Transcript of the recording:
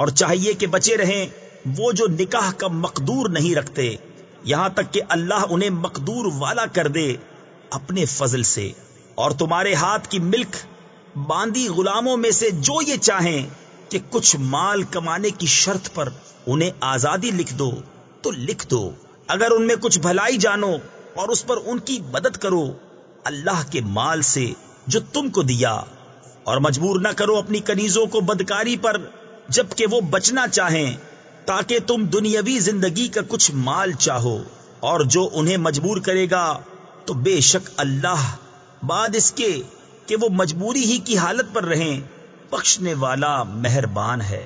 اور چاہیے کہ بچے رہیں، وہ جو نکاح کا مقدور نہیں رکھتے، یہاں تک کہ اللہ انہیں مقدور والا کر دے اپنے فضل سے۔ اور تمہارے ہاتھ کی ملک باندی غلاموں میں سے جو یہ چاہیں کہ کچھ مال کمانے کی شرط پر انہیں آزادی لکھ دو، تو لکھ دو۔ اگر ان میں کچھ بھلائی جانو اور اس پر ان کی مدد کرو، اللہ کے مال سے جو تم کو دیا۔ اور مجبور نہ کرو اپنی کنیزوں کو بدکاری پر جبکہ وہ بچنا چاہیں، تاکہ تم دنیاوی زندگی کا کچھ مال چاہو، اور جو انہیں مجبور کرے گا، تو بے شک اللہ بعد اس کے کہ وہ مجبوری ہی کی حالت پر رہیں، بخشنے والا مہربان ہے۔